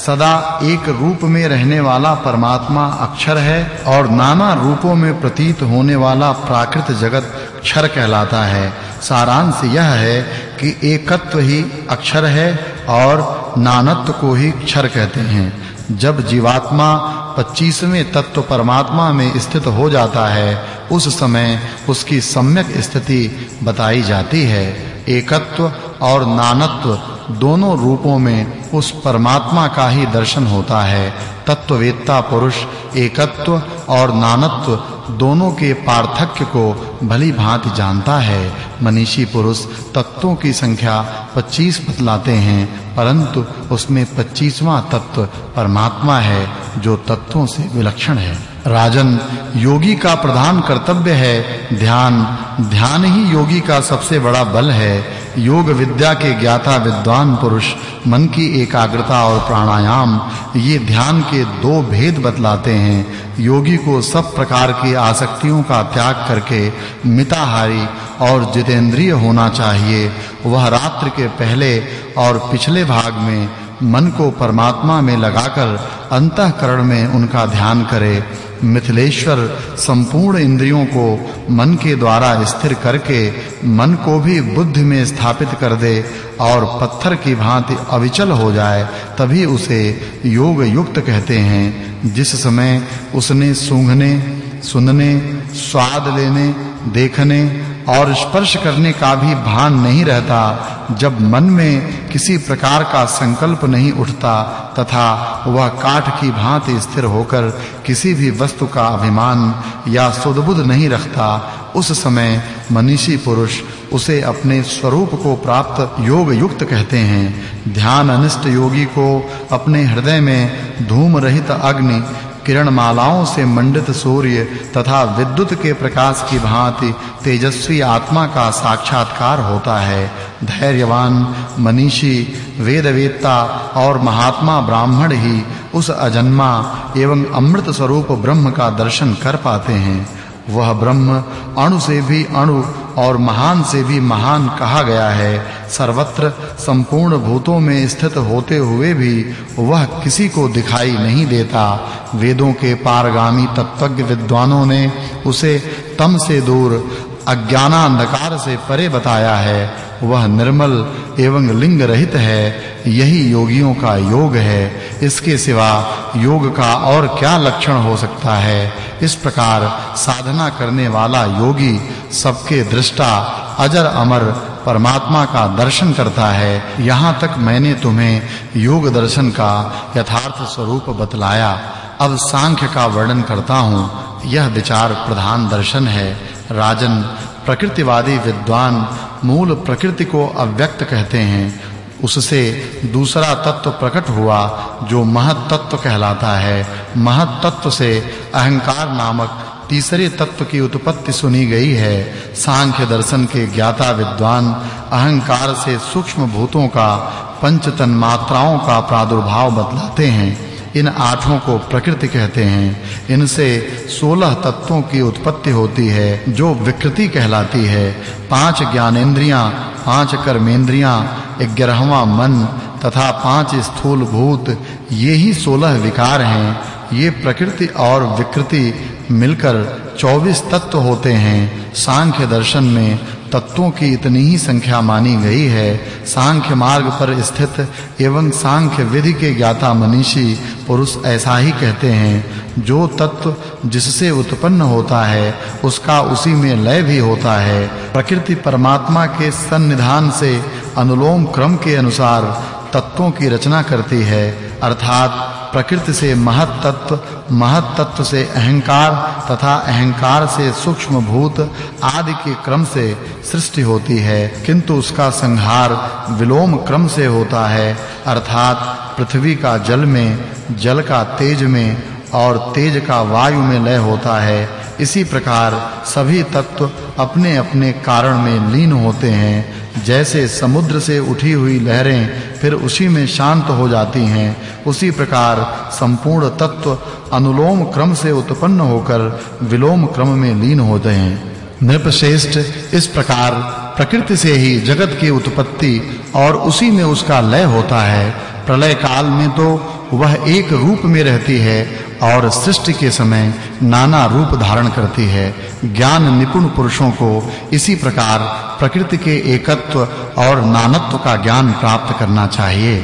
सदा एक रूप में रहने वाला परमात्मा अक्षर है और नाना रूपों में प्रतीत होने वाला प्राकृत जगत क्षर कहलाता है। सारांश यह है कि एकत्व ही अक्षर है और नानत्व को ही क्षर कहते हैं। जब जीवात्मा 25वें तत्व परमात्मा में स्थित हो जाता है, उस समय उसकी सम्यक स्थिति बताई जाती है। एकत्व और नानत्व दोनों रूपों में उस परमात्मा का ही दर्शन होता है। तत्ववेत्ता पुरुष, एकत्व और नानत्व दोनों के पार्थक्य को भली भांति जानता है। मनीषी पुरुष तत्वों की संख्या 25 बतलाते हैं, परंतु उसमें 25वां तत्व परमात्मा है, जो तत्वों से विलक्षण है। राजन, योगी का प्रधान कर्तव्य है ध्यान। ध्यान ही योगी का सबसे बड़ा बल है। योग विद्या के ज्ञाता विद्वान पुरुष, मन की एकाग्रता और प्राणायाम, ये ध्यान के दो भेद बतलाते हैं। योगी को सब प्रकार की आसक्तियों का त्याग करके मिताहारी और जितेंद्रिय होना चाहिए। वह रात्रि के पहले और पिछले भाग में मन को परमात्मा में लगाकर अंतःकरण में उनका ध्यान करे। मिथिलेश्वर संपूर्ण इंद्रियों को मन के द्वारा स्थिर करके मन को भी बुद्धि में स्थापित कर दे और पत्थर की भांति अविचल हो जाए, तभी उसे योग युक्त कहते हैं। जिस समय उसने सूंघने, सुनने, स्वाद लेने, देखने और स्पर्श करने का भी भान नहीं रहता। जब मन में किसी प्रकार का संकल्प नहीं उठता तथा वह काठ की भांति स्थिर होकर किसी भी वस्तु का अभिमान या सुदबुद नहीं रखता, उस समय मनीषी पुरुष उसे अपने स्वरूप को प्राप्त योग युक्त कहते हैं। ध्यान अनिष्ट योगी को अपने हृदय में धूम रहित अग्नि किरण मालाओं से मंडित सूर्य तथा विद्युत के प्रकाश की भांति तेजस्वी आत्मा का साक्षात्कार होता है। धैर्यवान मनीषी, वेदवेत्ता और महात्मा ब्राह्मण ही उस अजन्मा एवं अमृत स्वरूप ब्रह्म का दर्शन कर पाते हैं। वह ब्रह्म अणु से भी अणु और महान से भी महान कहा गया है। सर्वत्र संपूर्ण भूतों में स्थित होते हुए भी वह किसी को दिखाई नहीं देता। वेदों के पारगामी तत्वज्ञ विद्वानों ने उसे तम से दूर, अज्ञानांधकार से परे बताया है। वह निर्मल एवं लिंग रहित है। यही योगियों का योग है। इसके सिवा योग का और क्या लक्षण हो सकता है? इस प्रकार साधना करने वाला योगी सबके दृष्टा अजर अमर परमात्मा का दर्शन करता है। यहाँ तक मैंने तुम्हें योग दर्शन का यथार्थ स्वरूप बतलाया। अब सांख्य का वर्णन करता हूँ। यह विचार प्रधान दर्शन है। राजन, प्रकृतिवादी विद्वान, मूल प्रकृति को अव्यक्त कहते हैं। उससे दूसरा तत्व प्रकट हुआ, जो महत तत्व कहलाता है। महत तत्व से अहंकार नामक तीसरे तत्व की उत्पत्ति सुनी गई है। सांख्य दर्शन के ज्ञाता विद्वान अहंकार से सूक्ष्म भूतों का पंच तन्मात्राओं का प्रादुर्भाव बतलाते हैं। इन आठों को प्रकृति कहते हैं। इनसे 16 तत्वों की उत्पत्ति होती है, जो विकृति कहलाती है। पाँच ज्ञानेंद्रियाँ पाँच कर्मेंद्रियाँ ग्यारहवां मन तथा पाँच स्थूल भूत, ये ही 16 विकार हैं। ये प्रकृति और विकृति मिलकर 24 तत्व होते हैं। सांख्य दर्शन में तत्वों की इतनी ही संख्या मानी गई है। सांख्य मार्ग पर स्थित एवं सांख्य विधि के ज्ञाता मनीषी पुरुष ऐसा ही कहते हैं, जो तत्व जिससे उत्पन्न होता है, उसका उसी में लय भी होता है। प्रकृति परमात्मा के सन्निधान से अनुलोम क्रम के अनुसार तत्वों की रचना करती है, अर्थात प्रकृति से महत तत्व महत तत्व से अहंकार तथा अहंकार से सूक्ष्म भूत आदि के क्रम से सृष्टि होती है। किंतु उसका संहार विलोम क्रम से होता है, अर्थात पृथ्वी का जल में, जल का तेज में और तेज का वायु में लय होता है। इसी प्रकार सभी तत्व अपने-अपने कारण में लीन होते हैं। जैसे समुद्र से उठी हुई लहरें फिर उसी में शांत हो जाती हैं, उसी प्रकार संपूर्ण तत्व अनुलोम क्रम से उत्पन्न होकर विलोम क्रम में लीन होते हैं। नृपश्रेष्ठ इस प्रकार प्रकृति से ही जगत की उत्पत्ति और उसी में उसका लय होता है। प्रलय काल में तो वह एक रूप में रहती है और सृष्टि के समय नाना रूप धारण करती है। ज्ञान निपुण पुरुषों को इसी प्रकार प्रकृति के एकत्व और नानत्व का ज्ञान प्राप्त करना चाहिए।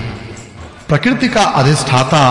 प्रकृति का अधिष्ठाता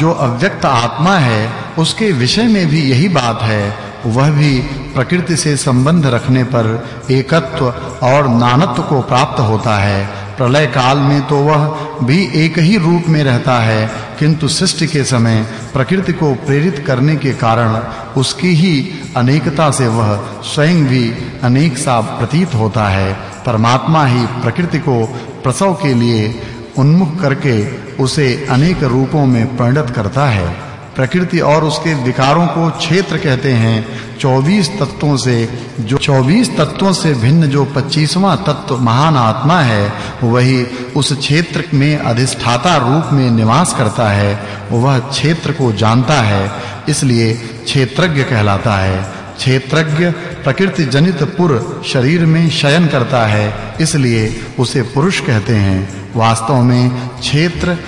जो अव्यक्त आत्मा है, उसके विषय में भी यही बात है। वह भी प्रकृति से संबंध रखने पर एकत्व और नानत्व को प्राप्त होता है। प्रलय काल में तो वह भी एक ही रूप में रहता है किंतु सृष्टि के समय, प्रकृति को प्रेरित करने के कारण उसकी ही अनेकता से वह स्वयं भी अनेक सा प्रतीत होता है। परमात्मा ही प्रकृति को प्रसव के लिए उन्मुख करके उसे अनेक रूपों में परिणत करता है। प्रकृति और उसके विकारों को क्षेत्र कहते हैं। 24 तत्वों से जो 24 तत्वों से भिन्न जो 25वां तत्व महान आत्मा है, वही उस क्षेत्र में अधिष्ठाता रूप में निवास करता है, वह क्षेत्र को जानता है, इसलिए क्षेत्रज्ञ कहलाता है। क्षेत्रज्ञ प्रकृति जनित पुर शरीर में शयन करता है, इसलिए उसे पुरुष कहते हैं। वास्तव में क्षेत्र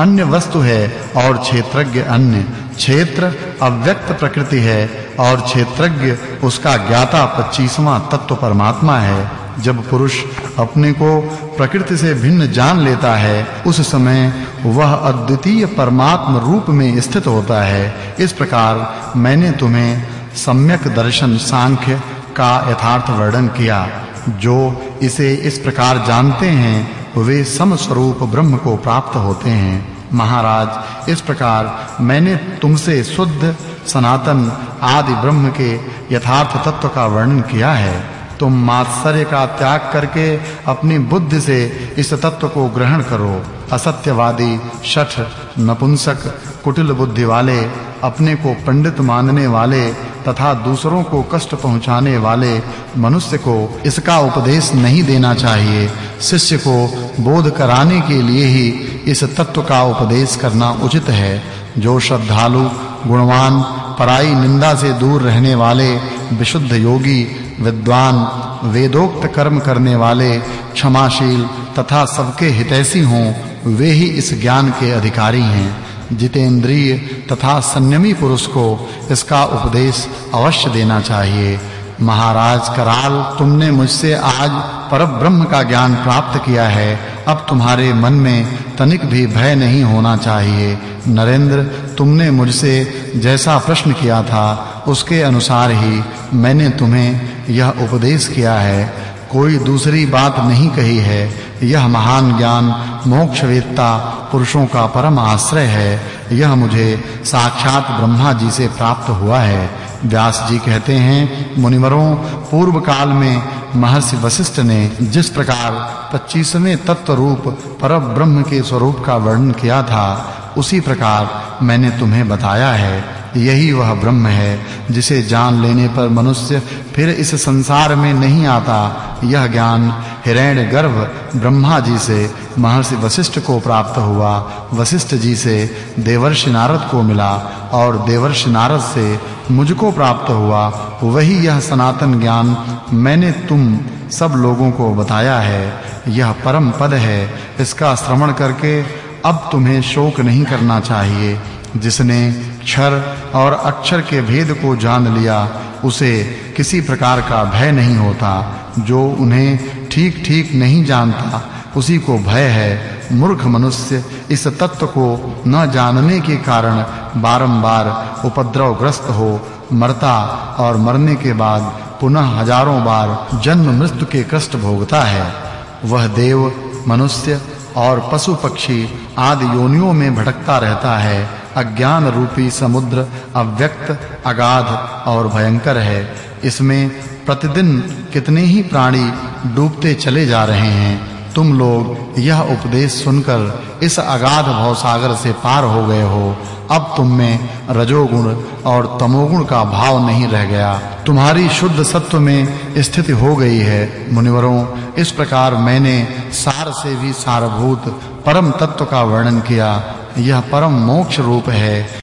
अन्य वस्तु है और क्षेत्रज्ञ अन्य। क्षेत्र अव्यक्त प्रकृति है और क्षेत्रज्ञ उसका ज्ञाता 25वां तत्व परमात्मा है। जब पुरुष अपने को प्रकृति से भिन्न जान लेता है, उस समय वह अद्वितीय परमात्म रूप में स्थित होता है। इस प्रकार मैंने तुम्हें सम्यक दर्शन सांख्य का यथार्थ वर्णन किया। जो इसे इस प्रकार जानते हैं वे सम स्वरूप ब्रह्म को प्राप्त होते हैं। महाराज, इस प्रकार मैंने तुमसे शुद्ध, सनातन आदि ब्रह्म के यथार्थ तत्व का वर्णन किया है। तुम मात्सर्य का त्याग करके अपनी बुद्धि से इस तत्व को ग्रहण करो। असत्यवादी, शठ, नपुंसक, कुटिल बुद्धि वाले, अपने को पंडित मानने वाले तथा दूसरों को कष्ट पहुँचाने वाले मनुष्य को इसका उपदेश नहीं देना चाहिए। शिष्य को बोध कराने के लिए ही इस तत्व का उपदेश करना उचित है। जो श्रद्धालु, गुणवान, पराई निंदा से दूर रहने वाले, विशुद्ध योगी, विद्वान, वेदोक्त कर्म करने वाले, क्षमाशील तथा सबके हितैषी हों, वे ही इस ज्ञान के अधिकारी हैं। जितेंद्रिय तथा संयमी पुरुष को इसका उपदेश अवश्य देना चाहिए। महाराज कराल, तुमने मुझसे आज परब्रह्म का ज्ञान प्राप्त किया है। अब तुम्हारे मन में तनिक भी भय नहीं होना चाहिए। नरेंद्र, तुमने मुझसे जैसा प्रश्न किया था, उसके अनुसार ही मैंने तुम्हें यह उपदेश किया है। कोई दूसरी बात नहीं कही है। यह महान ज्ञान मोक्ष वेत्ता पुरुषों का परम आश्रय है। यह मुझे साक्षात ब्रह्मा जी से प्राप्त हुआ है। व्यास जी कहते हैं, मुनिवरों, पूर्व काल में महर्षि वशिष्ठ ने जिस प्रकार 25वें तत्व रूप पर ब्रह्म के स्वरूप का वर्णन किया था, उसी प्रकार मैंने तुम्हें बताया है। यही वह ब्रह्म है, जिसे जान लेने पर मनुष्य फिर इस संसार में नहीं आता। यह ज्ञान हिरण्य गर्भ ब्रह्मा जी से, महर्षि वशिष्ठ को प्राप्त हुआ। वशिष्ठ जी से, देवर्षि नारद को मिला और देवर्षि नारद से मुझको प्राप्त हुआ। वही यह सनातन ज्ञान मैंने तुम सब लोगों को बताया है। यह परम पद है। इसका श्रवण करके अब तुम्हें शोक नहीं करना चाहिए। जिसने क्षर और अक्षर के भेद को जान लिया, उसे किसी प्रकार का भय नहीं होता, जो उन्हें ठीक-ठीक नहीं जानता, उसी को भय है। मूर्ख मनुष्य इस तत्व को न जानने के कारण बारंबार उपद्रवग्रस्त हो, मरता और मरने के बाद पुनः हज़ारों बार जन्म मृत्यु के कष्ट भोगता है। वह देव, मनुष्य और पशु पक्षी आदि योनियों में भटकता रहता है। अज्ञान रूपी समुद्र अव्यक्त, अगाध और भयंकर है। इसमें प्रतिदिन कितने ही प्राणी डूबते चले जा रहे हैं, तुम लोग यह उपदेश सुनकर इस अगाध भवसागर से पार हो गए हो। अब तुम में रजोगुण और तमोगुण का भाव नहीं रह गया। तुम्हारी शुद्ध सत्व में स्थिति हो गई है। मुनिवरों, इस प्रकार मैंने सार से भी सारभूत परम तत्व का वर्णन किया। यह परम मोक्ष रूप है।